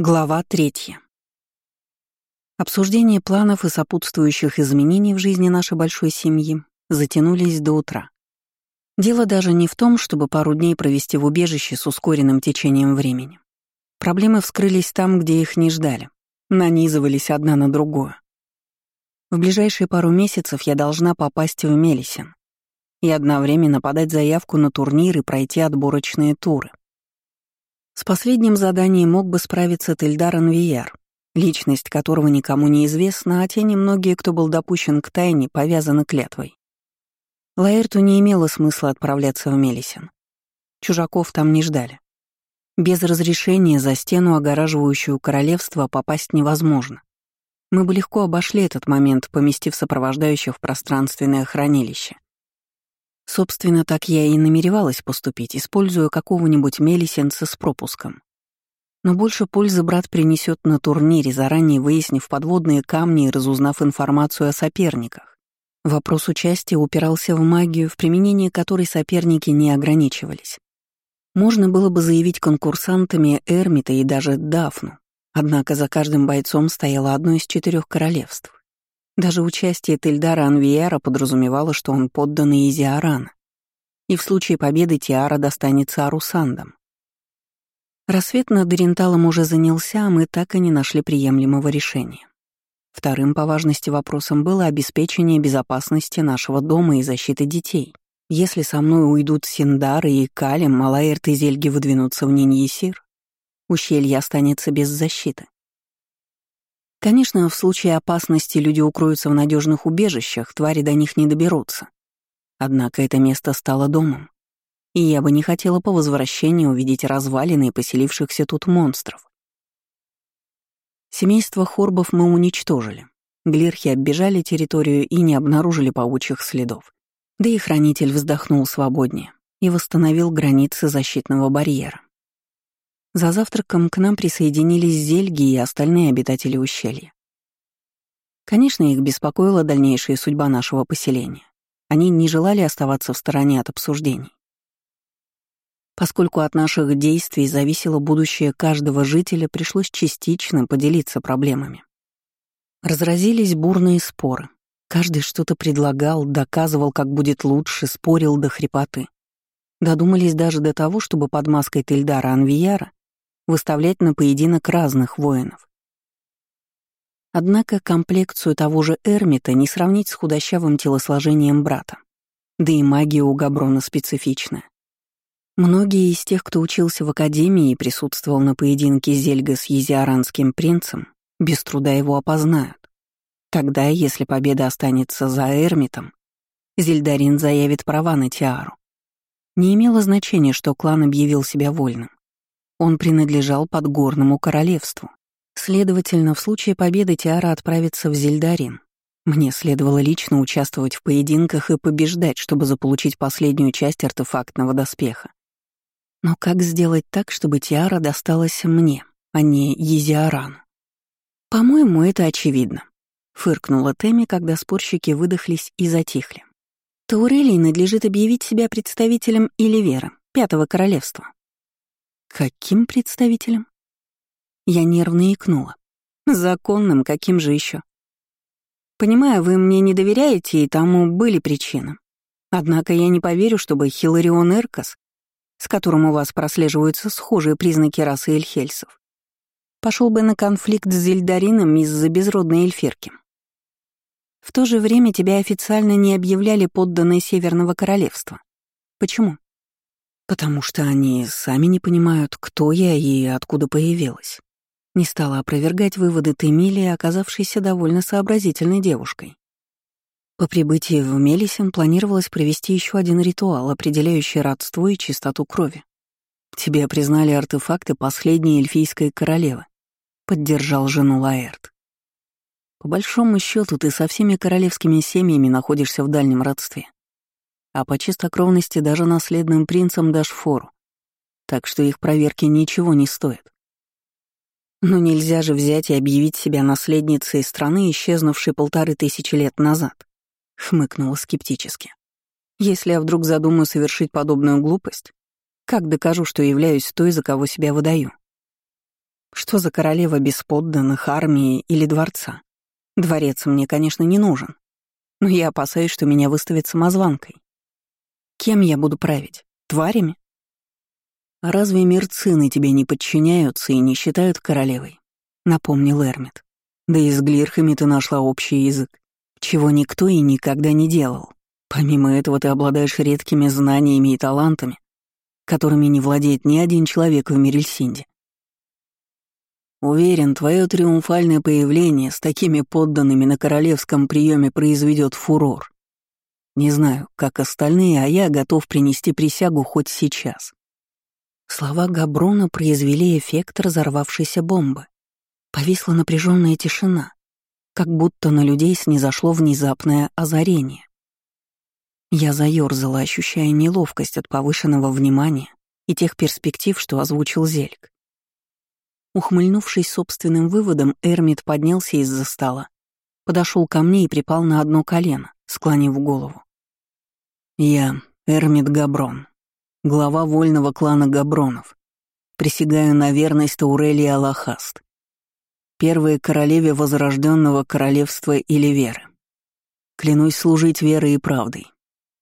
Глава третья. Обсуждение планов и сопутствующих изменений в жизни нашей большой семьи затянулись до утра. Дело даже не в том, чтобы пару дней провести в убежище с ускоренным течением времени. Проблемы вскрылись там, где их не ждали, нанизывались одна на другую. В ближайшие пару месяцев я должна попасть в Мелисин и одновременно подать заявку на турнир и пройти отборочные туры. С последним заданием мог бы справиться Тельдар Анвияр, личность которого никому не известна, а те немногие, кто был допущен к тайне, повязаны клятвой. Лаэрту не имело смысла отправляться в Мелисин. Чужаков там не ждали. Без разрешения за стену, огораживающую королевство, попасть невозможно. Мы бы легко обошли этот момент, поместив сопровождающих в пространственное хранилище. Собственно, так я и намеревалась поступить, используя какого-нибудь мелисенца с пропуском. Но больше пользы брат принесет на турнире, заранее выяснив подводные камни и разузнав информацию о соперниках. Вопрос участия упирался в магию, в применении которой соперники не ограничивались. Можно было бы заявить конкурсантами Эрмита и даже Дафну, однако за каждым бойцом стояло одно из четырех королевств. Даже участие Тельдара Анвиера подразумевало, что он подданный Изиарана, и в случае победы Тиара достанется Арусандам. Рассвет над Оренталом уже занялся, а мы так и не нашли приемлемого решения. Вторым по важности вопросом было обеспечение безопасности нашего дома и защиты детей. Если со мной уйдут Синдары и Калим, Малаэрт и Зельги выдвинутся в Ниньесир, ущелье останется без защиты. Конечно, в случае опасности люди укроются в надежных убежищах, твари до них не доберутся. Однако это место стало домом. И я бы не хотела по возвращении увидеть развалины поселившихся тут монстров. Семейство хорбов мы уничтожили. Глирхи оббежали территорию и не обнаружили паучьих следов. Да и хранитель вздохнул свободнее и восстановил границы защитного барьера. За завтраком к нам присоединились зельги и остальные обитатели ущелья. Конечно, их беспокоила дальнейшая судьба нашего поселения. Они не желали оставаться в стороне от обсуждений. Поскольку от наших действий зависело будущее каждого жителя, пришлось частично поделиться проблемами. Разразились бурные споры. Каждый что-то предлагал, доказывал, как будет лучше, спорил до хрипоты. Додумались даже до того, чтобы под маской Тельдара Анвияра выставлять на поединок разных воинов. Однако комплекцию того же Эрмита не сравнить с худощавым телосложением брата. Да и магия у Габрона специфичная. Многие из тех, кто учился в академии и присутствовал на поединке Зельга с Езиаранским принцем, без труда его опознают. Тогда, если победа останется за Эрмитом, Зельдарин заявит права на Тиару. Не имело значения, что клан объявил себя вольным. Он принадлежал подгорному королевству. Следовательно, в случае победы Тиара отправится в Зельдарин. Мне следовало лично участвовать в поединках и побеждать, чтобы заполучить последнюю часть артефактного доспеха. Но как сделать так, чтобы Тиара досталась мне, а не Езиарану? По-моему, это очевидно. Фыркнула Тэмми, когда спорщики выдохлись и затихли. Таурелии надлежит объявить себя представителем Иливера, Пятого Королевства. Каким представителем? Я нервно икнула. Законным, каким же еще? Понимаю, вы мне не доверяете, и тому были причины. Однако я не поверю, чтобы Хиларион Эркас, с которым у вас прослеживаются схожие признаки расы эльхельсов, пошел бы на конфликт с Зельдарином из-за безродной эльферки. В то же время тебя официально не объявляли подданной Северного Королевства. Почему? Потому что они сами не понимают, кто я и откуда появилась. Не стала опровергать выводы Темилии, оказавшейся довольно сообразительной девушкой. По прибытии в Мелисин планировалось провести еще один ритуал, определяющий родство и чистоту крови. Тебе признали артефакты последней эльфийской королевы, поддержал жену Лаэрт. По большому счету ты со всеми королевскими семьями находишься в дальнем родстве а по чистокровности даже наследным принцам дашь фору. Так что их проверки ничего не стоят. Но нельзя же взять и объявить себя наследницей страны, исчезнувшей полторы тысячи лет назад, хмыкнула скептически. Если я вдруг задумаю совершить подобную глупость, как докажу, что являюсь той, за кого себя выдаю? Что за королева без подданных, армии или дворца? Дворец мне, конечно, не нужен. Но я опасаюсь, что меня выставят самозванкой. Кем я буду править? Тварями? А разве мерцины тебе не подчиняются и не считают королевой? Напомнил Эрмит. Да и с глирхами ты нашла общий язык, чего никто и никогда не делал. Помимо этого ты обладаешь редкими знаниями и талантами, которыми не владеет ни один человек в Мирельсинде. Уверен, твое триумфальное появление с такими подданными на королевском приеме произведет фурор. Не знаю, как остальные, а я готов принести присягу хоть сейчас. Слова Габрона произвели эффект разорвавшейся бомбы. Повисла напряженная тишина, как будто на людей снизошло внезапное озарение. Я заёрзала, ощущая неловкость от повышенного внимания и тех перспектив, что озвучил Зельк. Ухмыльнувшись собственным выводом, Эрмит поднялся из-за стола, подошел ко мне и припал на одно колено, склонив голову. «Я, Эрмит Габрон, глава вольного клана Габронов, присягаю на верность Таурелии Аллахаст, первой королеве возрожденного королевства или веры. Клянусь служить верой и правдой,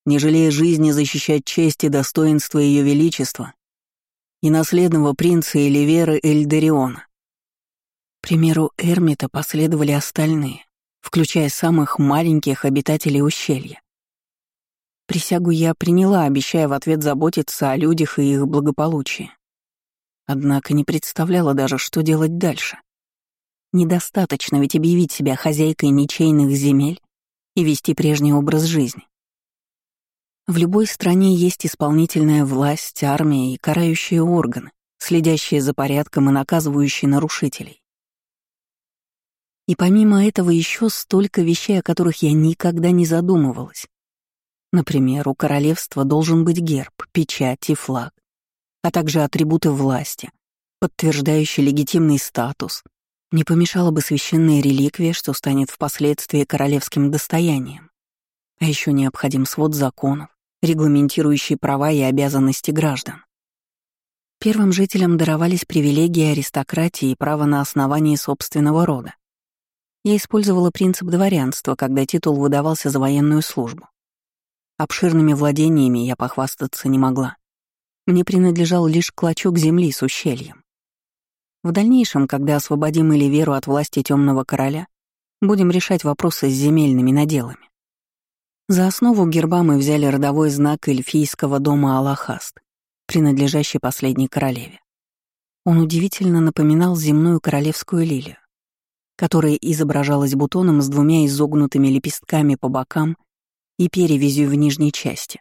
не жалея жизни защищать честь и достоинство Ее Величества и наследного принца Эливера Эльдериона. примеру Эрмита последовали остальные, включая самых маленьких обитателей ущелья. Присягу я приняла, обещая в ответ заботиться о людях и их благополучии. Однако не представляла даже, что делать дальше. Недостаточно ведь объявить себя хозяйкой ничейных земель и вести прежний образ жизни. В любой стране есть исполнительная власть, армия и карающие органы, следящие за порядком и наказывающие нарушителей. И помимо этого еще столько вещей, о которых я никогда не задумывалась. Например, у королевства должен быть герб, печать и флаг, а также атрибуты власти, подтверждающие легитимный статус. Не помешала бы священная реликвия, что станет впоследствии королевским достоянием. А еще необходим свод законов, регламентирующий права и обязанности граждан. Первым жителям даровались привилегии аристократии и право на основании собственного рода. Я использовала принцип дворянства, когда титул выдавался за военную службу. Обширными владениями я похвастаться не могла. Мне принадлежал лишь клочок земли с ущельем. В дальнейшем, когда освободим Эливеру от власти темного короля, будем решать вопросы с земельными наделами. За основу герба мы взяли родовой знак эльфийского дома Аллахаст, принадлежащий последней королеве. Он удивительно напоминал земную королевскую лилию, которая изображалась бутоном с двумя изогнутыми лепестками по бокам и перевязью в нижней части.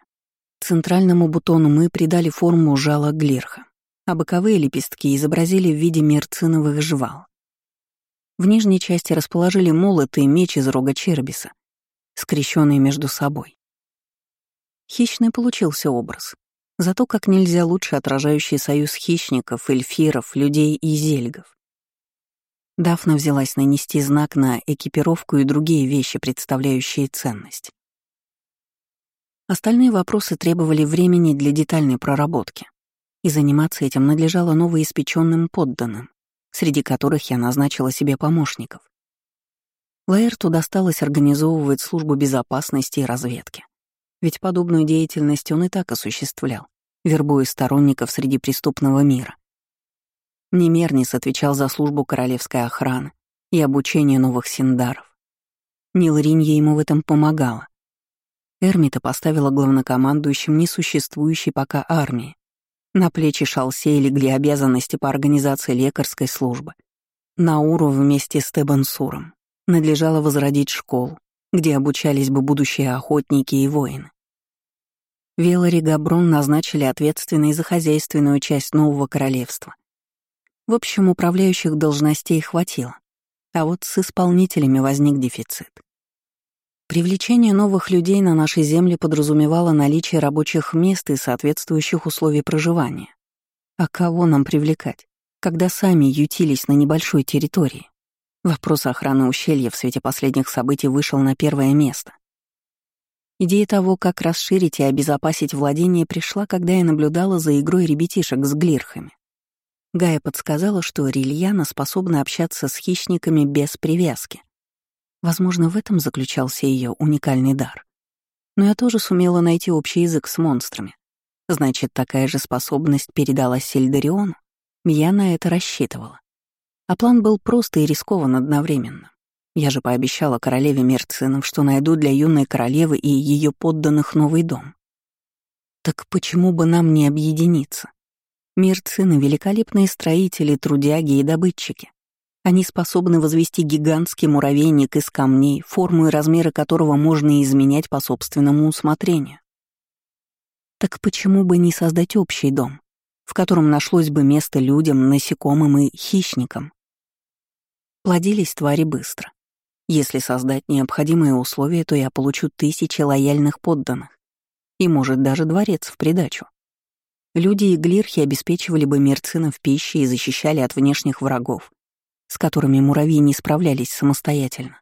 Центральному бутону мы придали форму жала глирха, а боковые лепестки изобразили в виде мерциновых жвал. В нижней части расположили молот и меч из рога чербиса — скрещенные между собой. Хищный получился образ, зато как нельзя лучше отражающий союз хищников, эльфиров, людей и зельгов. Дафна взялась нанести знак на экипировку и другие вещи, представляющие ценность. Остальные вопросы требовали времени для детальной проработки, и заниматься этим надлежало новоиспеченным подданным, среди которых я назначила себе помощников. Лаэрту досталось организовывать службу безопасности и разведки. Ведь подобную деятельность он и так осуществлял, вербуя сторонников среди преступного мира. Немернис отвечал за службу королевской охраны и обучение новых синдаров. Нилринья ему в этом помогала. Эрмита поставила главнокомандующим несуществующей пока армии. На плечи Шалсей легли обязанности по организации лекарской службы. Науру вместе с Тебансуром надлежало возродить школу, где обучались бы будущие охотники и воины. Велари Габрон назначили ответственной за хозяйственную часть нового королевства. В общем, управляющих должностей хватило, а вот с исполнителями возник дефицит. Привлечение новых людей на нашей земле подразумевало наличие рабочих мест и соответствующих условий проживания. А кого нам привлекать, когда сами ютились на небольшой территории? Вопрос охраны ущелья в свете последних событий вышел на первое место. Идея того, как расширить и обезопасить владение, пришла, когда я наблюдала за игрой ребятишек с глирхами. Гая подсказала, что Рильяна способна общаться с хищниками без привязки. Возможно, в этом заключался ее уникальный дар. Но я тоже сумела найти общий язык с монстрами. Значит, такая же способность передалась Сельдариону. Я на это рассчитывала. А план был просто и рискован одновременно. Я же пообещала королеве Мерцинов, что найду для юной королевы и ее подданных новый дом. Так почему бы нам не объединиться? Мерцины — великолепные строители, трудяги и добытчики. Они способны возвести гигантский муравейник из камней, форму и размеры которого можно изменять по собственному усмотрению. Так почему бы не создать общий дом, в котором нашлось бы место людям, насекомым и хищникам? Плодились твари быстро. Если создать необходимые условия, то я получу тысячи лояльных подданных. И, может, даже дворец в придачу. Люди и глирхи обеспечивали бы мерцинов пищей и защищали от внешних врагов, с которыми муравьи не справлялись самостоятельно.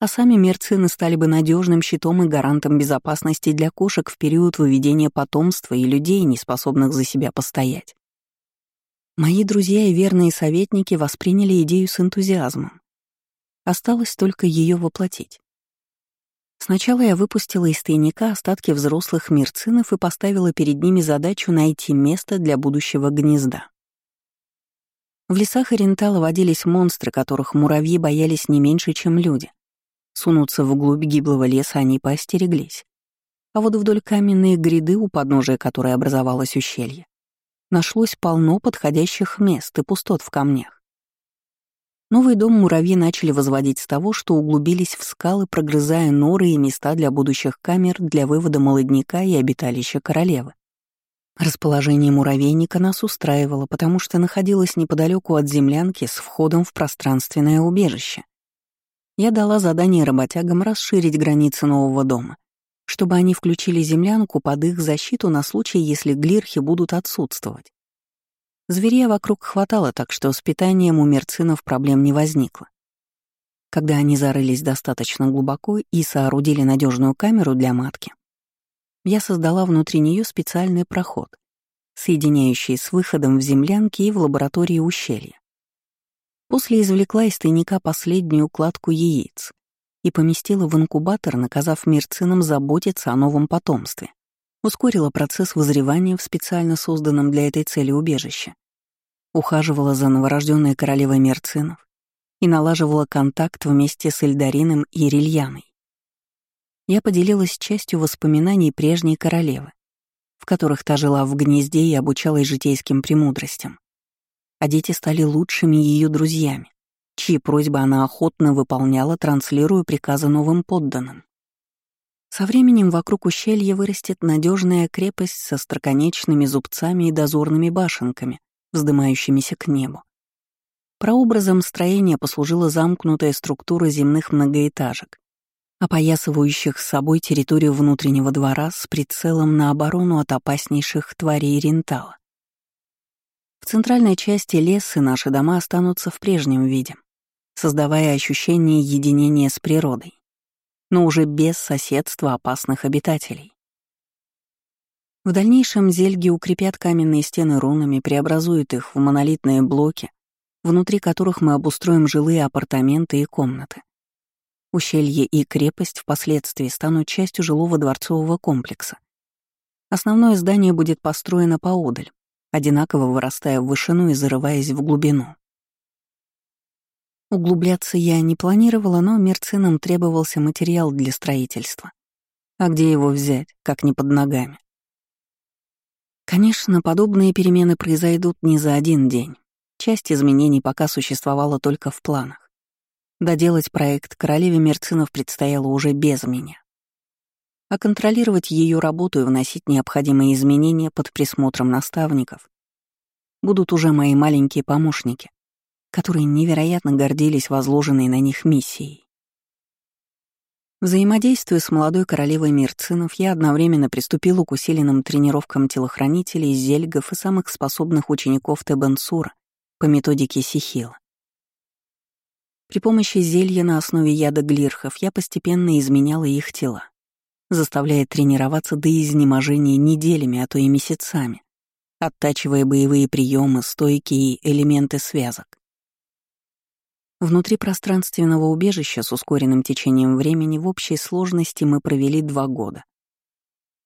А сами мерцины стали бы надежным щитом и гарантом безопасности для кошек в период выведения потомства и людей, не способных за себя постоять. Мои друзья и верные советники восприняли идею с энтузиазмом. Осталось только ее воплотить. Сначала я выпустила из тайника остатки взрослых мерцинов и поставила перед ними задачу найти место для будущего гнезда. В лесах Орентала водились монстры, которых муравьи боялись не меньше, чем люди. Сунуться вглубь гиблого леса они поостереглись. А вот вдоль каменной гряды, у подножия которой образовалось ущелье, нашлось полно подходящих мест и пустот в камнях. Новый дом муравьи начали возводить с того, что углубились в скалы, прогрызая норы и места для будущих камер для вывода молодняка и обиталища королевы. Расположение муравейника нас устраивало, потому что находилось неподалеку от землянки с входом в пространственное убежище. Я дала задание работягам расширить границы нового дома, чтобы они включили землянку под их защиту на случай, если глирхи будут отсутствовать. Зверя вокруг хватало, так что с питанием у мерцинов проблем не возникло. Когда они зарылись достаточно глубоко и соорудили надежную камеру для матки, я создала внутри нее специальный проход, соединяющий с выходом в землянки и в лаборатории ущелья. После извлекла из тайника последнюю кладку яиц и поместила в инкубатор, наказав мерцинам заботиться о новом потомстве ускорила процесс вызревания в специально созданном для этой цели убежище, ухаживала за новорожденной королевой Мерцинов и налаживала контакт вместе с Эльдарином и Рильяной. Я поделилась частью воспоминаний прежней королевы, в которых та жила в гнезде и обучалась житейским премудростям. А дети стали лучшими ее друзьями, чьи просьбы она охотно выполняла, транслируя приказы новым подданным. Со временем вокруг ущелья вырастет надежная крепость со строконечными зубцами и дозорными башенками, вздымающимися к небу. Прообразом строения послужила замкнутая структура земных многоэтажек, опоясывающих с собой территорию внутреннего двора с прицелом на оборону от опаснейших тварей Рентала. В центральной части леса наши дома останутся в прежнем виде, создавая ощущение единения с природой но уже без соседства опасных обитателей. В дальнейшем зельги укрепят каменные стены рунами, преобразуют их в монолитные блоки, внутри которых мы обустроим жилые апартаменты и комнаты. Ущелье и крепость впоследствии станут частью жилого дворцового комплекса. Основное здание будет построено поодаль, одинаково вырастая в вышину и зарываясь в глубину. Углубляться я не планировала, но мерцинам требовался материал для строительства. А где его взять, как не под ногами? Конечно, подобные перемены произойдут не за один день. Часть изменений пока существовала только в планах. Доделать проект королеве Мерцинов предстояло уже без меня. А контролировать ее работу и вносить необходимые изменения под присмотром наставников будут уже мои маленькие помощники, которые невероятно гордились возложенной на них миссией. Взаимодействуя с молодой королевой Мирцинов, я одновременно приступила к усиленным тренировкам телохранителей, зельгов и самых способных учеников Тебенсура по методике Сихила. При помощи зелья на основе яда глирхов я постепенно изменяла их тела, заставляя тренироваться до изнеможения неделями, а то и месяцами, оттачивая боевые приемы, стойки и элементы связок. Внутри пространственного убежища с ускоренным течением времени в общей сложности мы провели два года.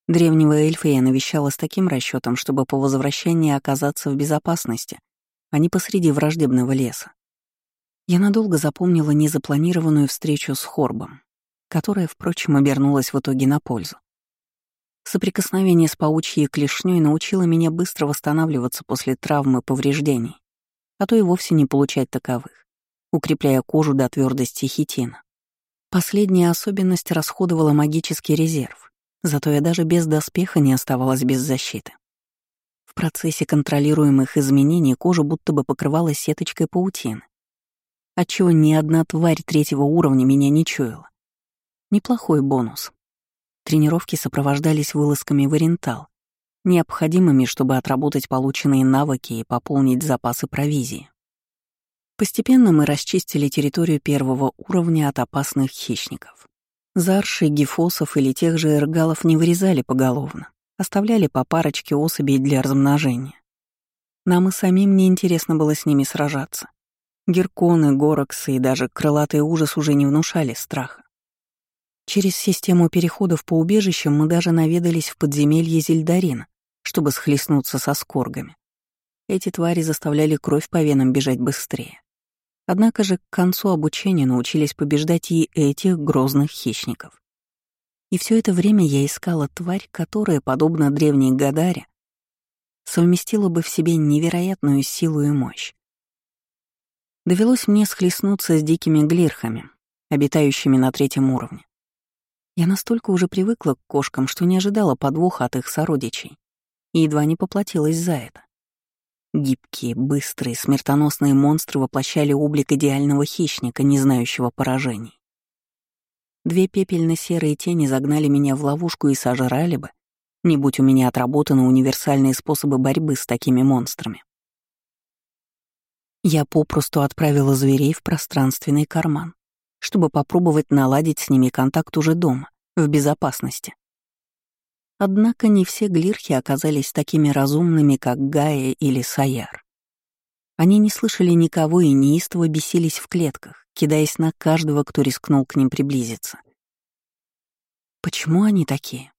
Древнего эльфа я навещала с таким расчетом, чтобы по возвращении оказаться в безопасности, а не посреди враждебного леса. Я надолго запомнила незапланированную встречу с Хорбом, которая, впрочем, обернулась в итоге на пользу. Соприкосновение с паучьей клешней научило меня быстро восстанавливаться после травмы повреждений, а то и вовсе не получать таковых, укрепляя кожу до твердости хитина. Последняя особенность расходовала магический резерв, зато я даже без доспеха не оставалась без защиты. В процессе контролируемых изменений кожа будто бы покрывалась сеточкой паутины, отчего ни одна тварь третьего уровня меня не чуяла. Неплохой бонус. Тренировки сопровождались вылазками в Орентал, необходимыми, чтобы отработать полученные навыки и пополнить запасы провизии. Постепенно мы расчистили территорию первого уровня от опасных хищников. Зарши, гифосов или тех же эргалов не вырезали поголовно, оставляли по парочке особей для размножения. Нам и самим неинтересно было с ними сражаться. Герконы, гороксы и даже крылатый ужас уже не внушали страха. Через систему переходов по убежищам мы даже наведались в подземелье Зельдарина, чтобы схлестнуться со скоргами. Эти твари заставляли кровь по венам бежать быстрее. Однако же к концу обучения научились побеждать и этих грозных хищников. И все это время я искала тварь, которая, подобно древней Гадаре, совместила бы в себе невероятную силу и мощь. Довелось мне схлестнуться с дикими глирхами, обитающими на третьем уровне. Я настолько уже привыкла к кошкам, что не ожидала подвоха от их сородичей и едва не поплатилась за это. Гибкие, быстрые, смертоносные монстры воплощали облик идеального хищника, не знающего поражений. Две пепельно-серые тени загнали меня в ловушку и сожрали бы, не будь у меня отработаны универсальные способы борьбы с такими монстрами. Я попросту отправила зверей в пространственный карман чтобы попробовать наладить с ними контакт уже дома, в безопасности. Однако не все глирхи оказались такими разумными, как Гая или Саяр. Они не слышали никого и неистово бесились в клетках, кидаясь на каждого, кто рискнул к ним приблизиться. «Почему они такие?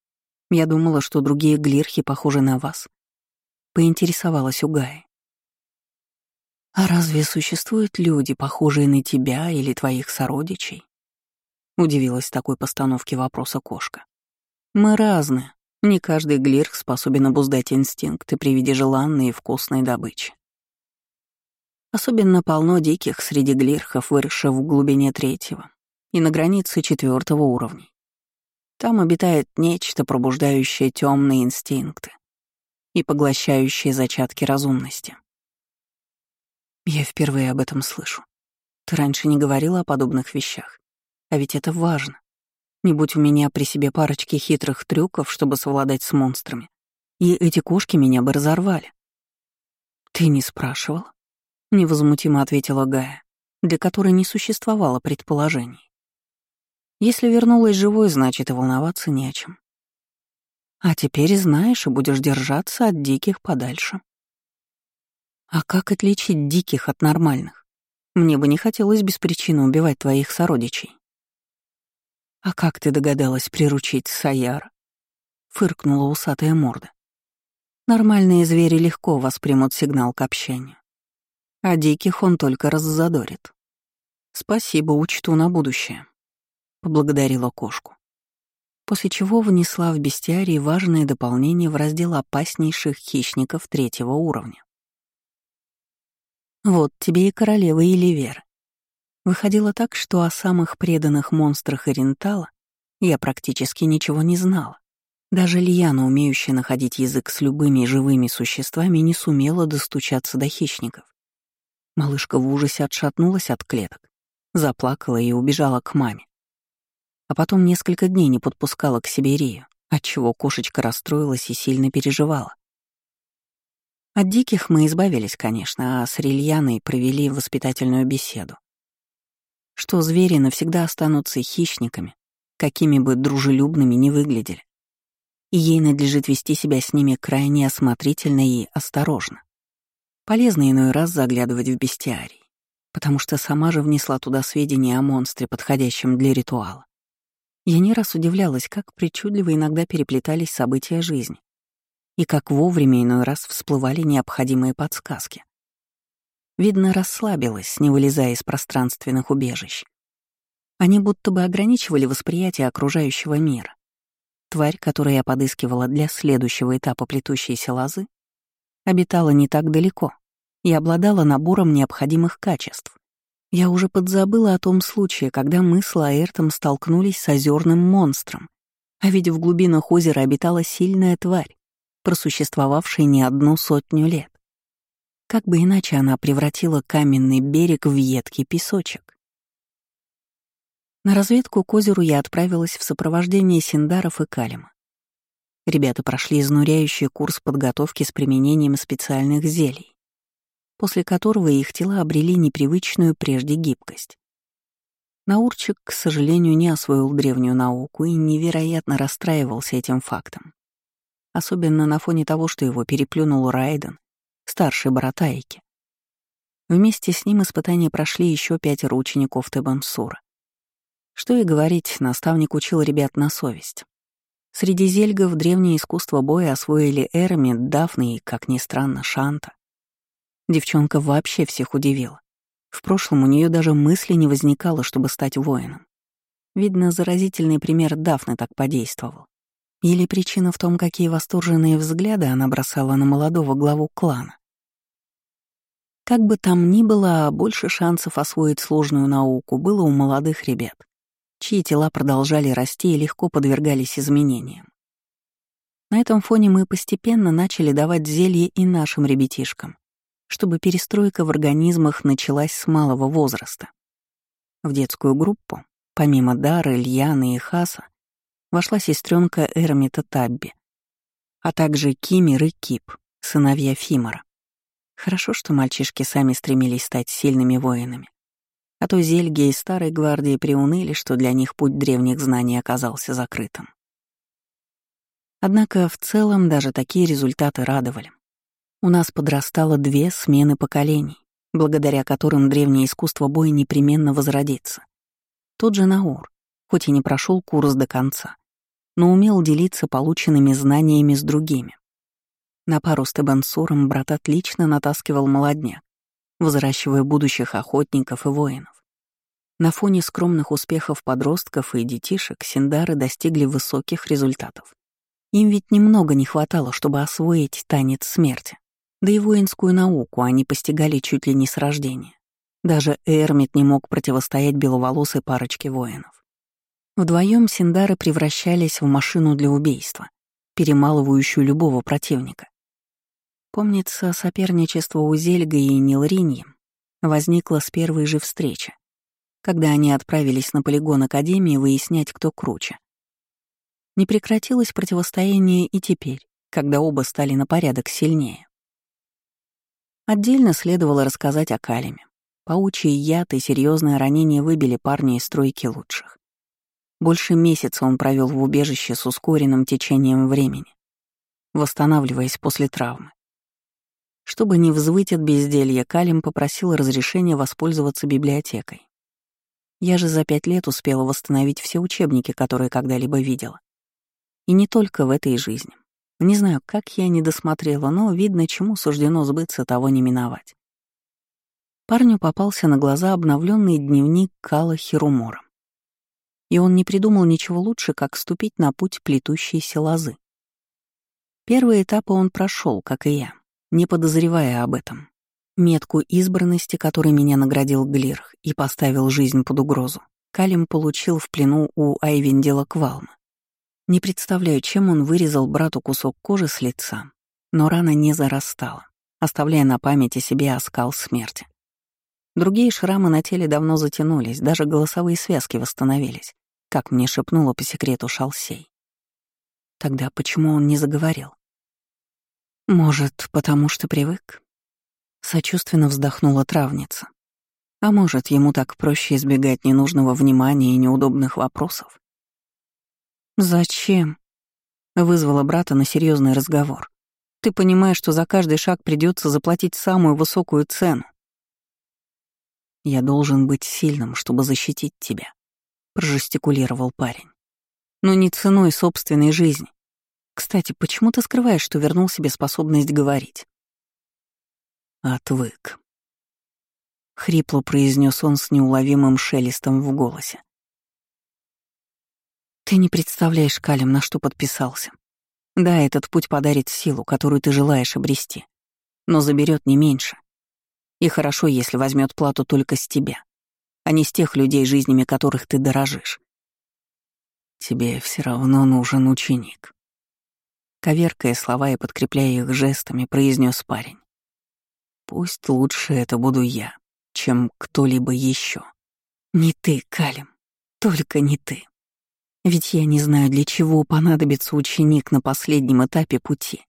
Я думала, что другие глирхи похожи на вас», — поинтересовалась у Гаи. «А разве существуют люди, похожие на тебя или твоих сородичей?» Удивилась такой постановке вопроса кошка. «Мы разные. Не каждый глирх способен обуздать инстинкты при виде желанной и вкусной добычи. Особенно полно диких среди глирхов, выросших в глубине третьего и на границе четвертого уровня. Там обитает нечто, пробуждающее темные инстинкты и поглощающее зачатки разумности. Я впервые об этом слышу. Ты раньше не говорила о подобных вещах. А ведь это важно. Не будь у меня при себе парочки хитрых трюков, чтобы совладать с монстрами. И эти кошки меня бы разорвали. Ты не спрашивал? Невозмутимо ответила Гая, для которой не существовало предположений. Если вернулась живой, значит и волноваться не о чем. А теперь знаешь и будешь держаться от диких подальше. А как отличить диких от нормальных? Мне бы не хотелось без причины убивать твоих сородичей. А как ты догадалась приручить Саяр? Фыркнула усатая морда. Нормальные звери легко воспримут сигнал к общению. А диких он только раззадорит. Спасибо, учту на будущее. Поблагодарила кошку. После чего внесла в бестиарий важное дополнение в раздел опаснейших хищников третьего уровня. Вот тебе и королева Еливер. Выходило так, что о самых преданных монстрах Орентала я практически ничего не знала. Даже Льяна, умеющая находить язык с любыми живыми существами, не сумела достучаться до хищников. Малышка в ужасе отшатнулась от клеток, заплакала и убежала к маме. А потом несколько дней не подпускала к себе отчего кошечка расстроилась и сильно переживала. От диких мы избавились, конечно, а с Рильяной провели воспитательную беседу. Что звери навсегда останутся хищниками, какими бы дружелюбными ни выглядели. и ей надлежит вести себя с ними крайне осмотрительно и осторожно. Полезно иной раз заглядывать в бестиарий, потому что сама же внесла туда сведения о монстре, подходящем для ритуала. Я не раз удивлялась, как причудливо иногда переплетались события жизни, и как вовремя иной раз всплывали необходимые подсказки. Видно, расслабилась, не вылезая из пространственных убежищ. Они будто бы ограничивали восприятие окружающего мира. Тварь, которую я подыскивала для следующего этапа плетущейся лозы, обитала не так далеко и обладала набором необходимых качеств. Я уже подзабыла о том случае, когда мы с Лаэртом столкнулись с озерным монстром, а ведь в глубинах озера обитала сильная тварь, просуществовавшая не одну сотню лет. Как бы иначе она превратила каменный берег в едкий песочек. На разведку к озеру я отправилась в сопровождении Синдаров и Калима. Ребята прошли изнуряющий курс подготовки с применением специальных зелий, после которого их тела обрели непривычную прежде гибкость. Наурчик, к сожалению, не освоил древнюю науку и невероятно расстраивался этим фактом. Особенно на фоне того, что его переплюнул Райден, старший Баратайки. Вместе с ним испытания прошли еще пятеро учеников Тебансура. Что и говорить, наставник учил ребят на совесть. Среди зельгов древнее искусство боя освоили Эрми, Дафны и, как ни странно, Шанта. Девчонка вообще всех удивила. В прошлом у нее даже мысли не возникало, чтобы стать воином. Видно, заразительный пример Дафны так подействовал. Или причина в том, какие восторженные взгляды она бросала на молодого главу клана. Как бы там ни было, больше шансов освоить сложную науку было у молодых ребят чьи тела продолжали расти и легко подвергались изменениям. На этом фоне мы постепенно начали давать зелье и нашим ребятишкам, чтобы перестройка в организмах началась с малого возраста. В детскую группу, помимо Дары, Ильяны и Хаса, вошла сестренка Эрмита Табби, а также Кимир и Кип, сыновья Фимора. Хорошо, что мальчишки сами стремились стать сильными воинами. А то зельги из старой гвардии приуныли, что для них путь древних знаний оказался закрытым. Однако в целом даже такие результаты радовали. У нас подрастало две смены поколений, благодаря которым древнее искусство боя непременно возродится. Тот же Наур, хоть и не прошел курс до конца, но умел делиться полученными знаниями с другими. На пару с Тебансуром брат отлично натаскивал молодняк, взращивая будущих охотников и воинов. На фоне скромных успехов подростков и детишек Синдары достигли высоких результатов. Им ведь немного не хватало, чтобы освоить танец смерти. Да и воинскую науку они постигали чуть ли не с рождения. Даже Эрмит не мог противостоять беловолосой парочке воинов. Вдвоем Синдары превращались в машину для убийства, перемалывающую любого противника. Помнится, соперничество у Зельга и Нилриньи возникло с первой же встречи, когда они отправились на полигон Академии выяснять, кто круче. Не прекратилось противостояние и теперь, когда оба стали на порядок сильнее. Отдельно следовало рассказать о Калиме. Паучий яд и серьезное ранение выбили парня из стройки лучших. Больше месяца он провел в убежище с ускоренным течением времени, восстанавливаясь после травмы. Чтобы не взвыть от безделья, Калим попросил разрешения воспользоваться библиотекой. Я же за пять лет успела восстановить все учебники, которые когда-либо видела. И не только в этой жизни. Не знаю, как я не досмотрела, но видно, чему суждено сбыться, того не миновать. Парню попался на глаза обновленный дневник Кала Хирумора. И он не придумал ничего лучше, как ступить на путь плетущейся лозы. Первые этапы он прошел, как и я не подозревая об этом. Метку избранности, которой меня наградил Глирх и поставил жизнь под угрозу, Калим получил в плену у Айвендела Квалма. Не представляю, чем он вырезал брату кусок кожи с лица, но рана не зарастала, оставляя на памяти себе оскал смерти. Другие шрамы на теле давно затянулись, даже голосовые связки восстановились, как мне шепнула по секрету Шалсей. Тогда почему он не заговорил? Может, потому что привык? Сочувственно вздохнула травница. А может, ему так проще избегать ненужного внимания и неудобных вопросов? «Зачем?» Вызвала брата на серьезный разговор. Ты понимаешь, что за каждый шаг придется заплатить самую высокую цену. Я должен быть сильным, чтобы защитить тебя, прожестикулировал парень. Но не ценой собственной жизни. Кстати, почему ты скрываешь, что вернул себе способность говорить? Отвык. Хрипло произнес он с неуловимым шелестом в голосе. Ты не представляешь, Калим, на что подписался. Да, этот путь подарит силу, которую ты желаешь обрести, но заберет не меньше. И хорошо, если возьмет плату только с тебя, а не с тех людей, жизнями которых ты дорожишь. Тебе все равно нужен ученик. Коверкая слова и подкрепляя их жестами, произнес парень. Пусть лучше это буду я, чем кто-либо еще. Не ты, Калим, только не ты. Ведь я не знаю, для чего понадобится ученик на последнем этапе пути.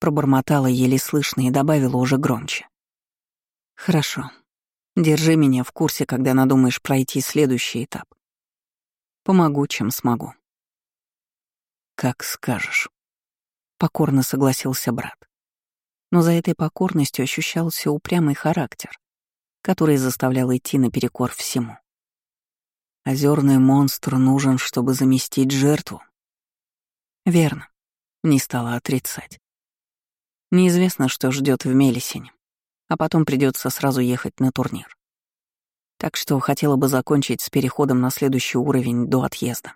Пробормотала еле слышно и добавила уже громче. Хорошо. Держи меня в курсе, когда надумаешь пройти следующий этап. Помогу, чем смогу. Как скажешь. Покорно согласился брат. Но за этой покорностью ощущался упрямый характер, который заставлял идти наперекор всему. Озерный монстр нужен, чтобы заместить жертву. Верно. Не стала отрицать. Неизвестно, что ждет в Мелисине, а потом придется сразу ехать на турнир. Так что хотела бы закончить с переходом на следующий уровень до отъезда.